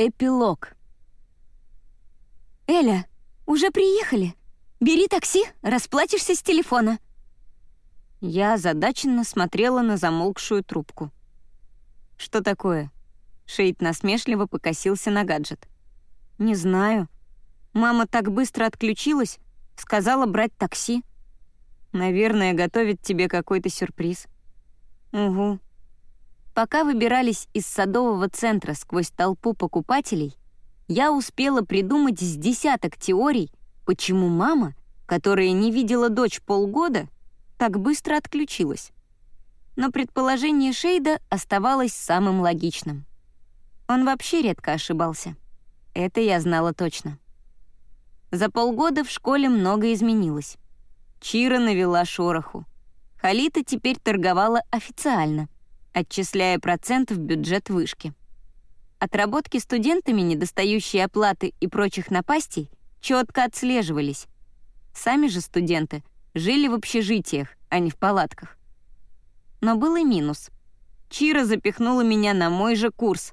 Эпилог. «Эля, уже приехали. Бери такси, расплатишься с телефона». Я озадаченно смотрела на замолкшую трубку. «Что такое?» Шейд насмешливо покосился на гаджет. «Не знаю. Мама так быстро отключилась, сказала брать такси. Наверное, готовит тебе какой-то сюрприз». «Угу. Пока выбирались из садового центра сквозь толпу покупателей, я успела придумать с десяток теорий, почему мама, которая не видела дочь полгода, так быстро отключилась. Но предположение Шейда оставалось самым логичным. Он вообще редко ошибался. Это я знала точно. За полгода в школе много изменилось. Чира навела шороху. Халита теперь торговала официально — отчисляя процент в бюджет вышки. Отработки студентами недостающие оплаты и прочих напастей четко отслеживались. Сами же студенты жили в общежитиях, а не в палатках. Но был и минус. Чира запихнула меня на мой же курс.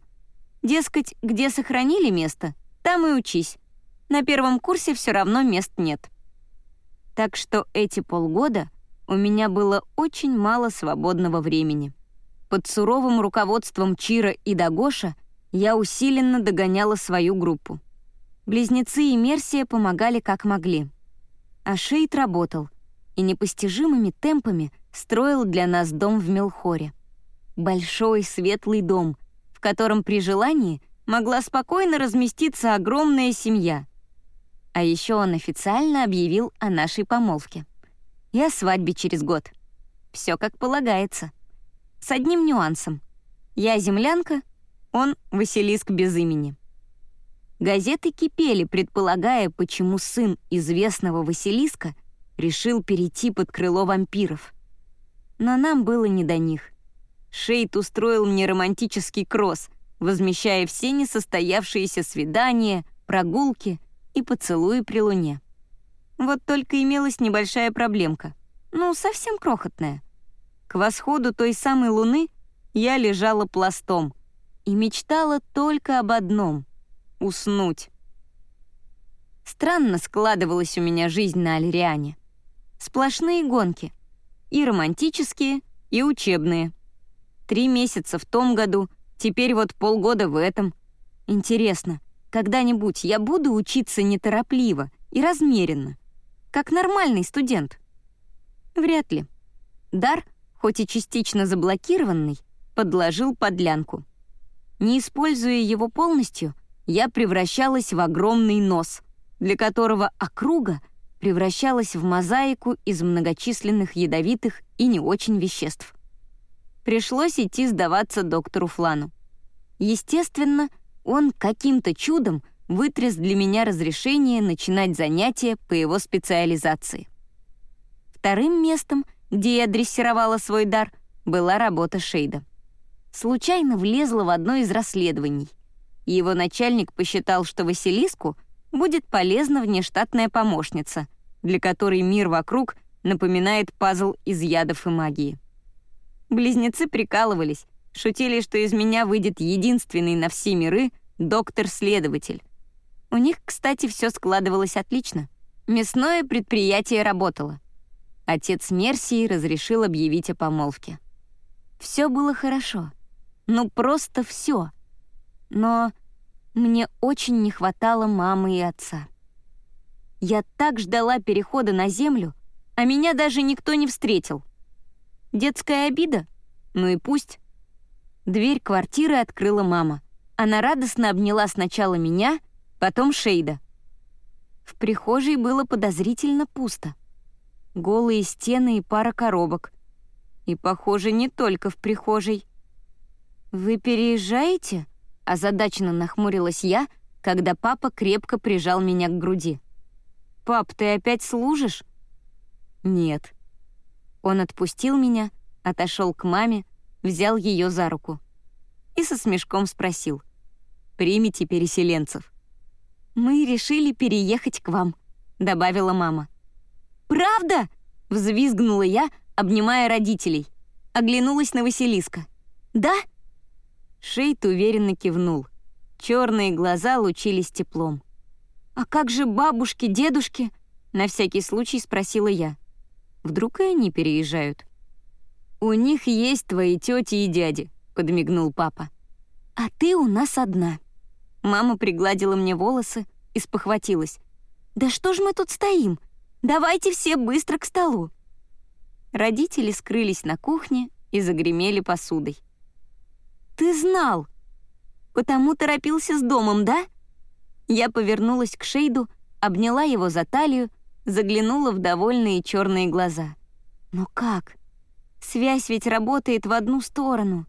Дескать, где сохранили место, там и учись. На первом курсе все равно мест нет. Так что эти полгода у меня было очень мало свободного времени. Под суровым руководством Чира и Дагоша я усиленно догоняла свою группу. Близнецы и Мерсия помогали как могли. А Шейд работал и непостижимыми темпами строил для нас дом в Мелхоре. Большой светлый дом, в котором при желании могла спокойно разместиться огромная семья. А еще он официально объявил о нашей помолвке. И о свадьбе через год. Все как полагается с одним нюансом. Я землянка, он Василиск без имени. Газеты кипели, предполагая, почему сын известного Василиска решил перейти под крыло вампиров. Но нам было не до них. Шейд устроил мне романтический кросс, возмещая все несостоявшиеся свидания, прогулки и поцелуи при луне. Вот только имелась небольшая проблемка. Ну, совсем крохотная. К восходу той самой луны я лежала пластом и мечтала только об одном — уснуть. Странно складывалась у меня жизнь на Альриане. Сплошные гонки. И романтические, и учебные. Три месяца в том году, теперь вот полгода в этом. Интересно, когда-нибудь я буду учиться неторопливо и размеренно, как нормальный студент? Вряд ли. Дар — хоть и частично заблокированный, подложил подлянку. Не используя его полностью, я превращалась в огромный нос, для которого округа превращалась в мозаику из многочисленных ядовитых и не очень веществ. Пришлось идти сдаваться доктору Флану. Естественно, он каким-то чудом вытряс для меня разрешение начинать занятия по его специализации. Вторым местом где я дрессировала свой дар, была работа Шейда. Случайно влезла в одно из расследований. Его начальник посчитал, что Василиску будет полезна внештатная помощница, для которой мир вокруг напоминает пазл из ядов и магии. Близнецы прикалывались, шутили, что из меня выйдет единственный на все миры доктор-следователь. У них, кстати, все складывалось отлично. Мясное предприятие работало. Отец Мерсии разрешил объявить о помолвке. Все было хорошо. Ну, просто все. Но мне очень не хватало мамы и отца. Я так ждала перехода на землю, а меня даже никто не встретил. Детская обида? Ну и пусть. Дверь квартиры открыла мама. Она радостно обняла сначала меня, потом Шейда. В прихожей было подозрительно пусто голые стены и пара коробок. И, похоже, не только в прихожей. «Вы переезжаете?» — озадаченно нахмурилась я, когда папа крепко прижал меня к груди. «Пап, ты опять служишь?» «Нет». Он отпустил меня, отошел к маме, взял ее за руку и со смешком спросил. «Примите переселенцев». «Мы решили переехать к вам», — добавила мама. «Правда?» — взвизгнула я, обнимая родителей. Оглянулась на Василиска. «Да?» Шейт уверенно кивнул. Черные глаза лучились теплом. «А как же бабушки, дедушки?» — на всякий случай спросила я. «Вдруг и они переезжают?» «У них есть твои тети и дяди», — подмигнул папа. «А ты у нас одна». Мама пригладила мне волосы и спохватилась. «Да что ж мы тут стоим? Давайте все быстро к столу». Родители скрылись на кухне и загремели посудой. «Ты знал! Потому торопился с домом, да?» Я повернулась к Шейду, обняла его за талию, заглянула в довольные черные глаза. «Но как? Связь ведь работает в одну сторону».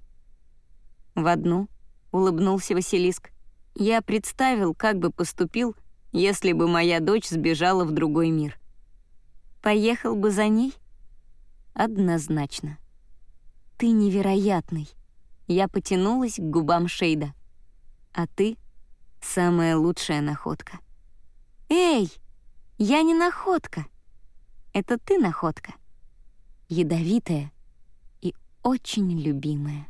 «В одну», — улыбнулся Василиск. «Я представил, как бы поступил, если бы моя дочь сбежала в другой мир». «Поехал бы за ней?» «Однозначно». «Ты невероятный». Я потянулась к губам Шейда. «А ты — самая лучшая находка». «Эй, я не находка. Это ты находка. Ядовитая и очень любимая».